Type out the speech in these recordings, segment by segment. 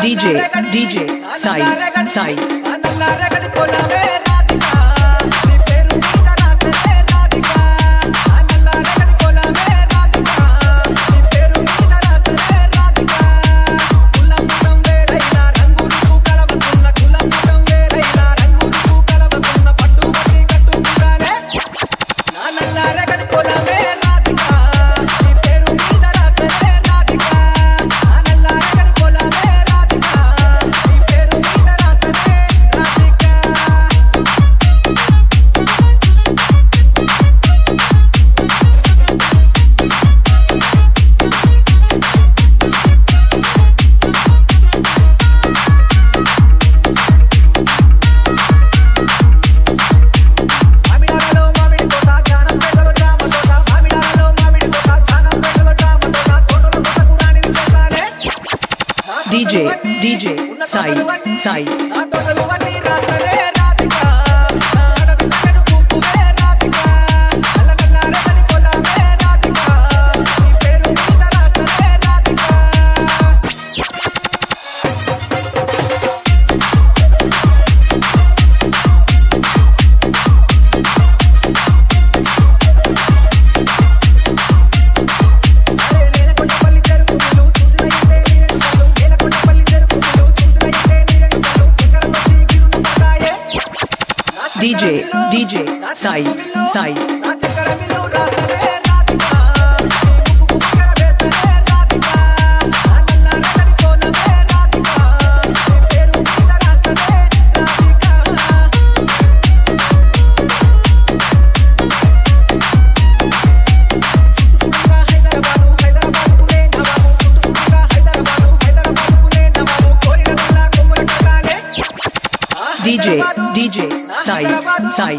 DJ, DJ, Sai, Sai. DJ, DJ, Sai, Sai. DJ, DJ, Sai, Sai. DJ DJ Sai Sai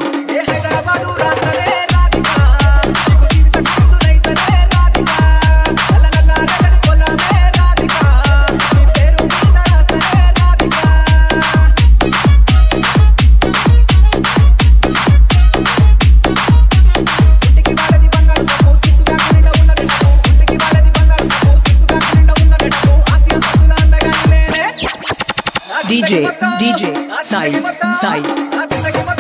DJ, DJ, Sai, Sai.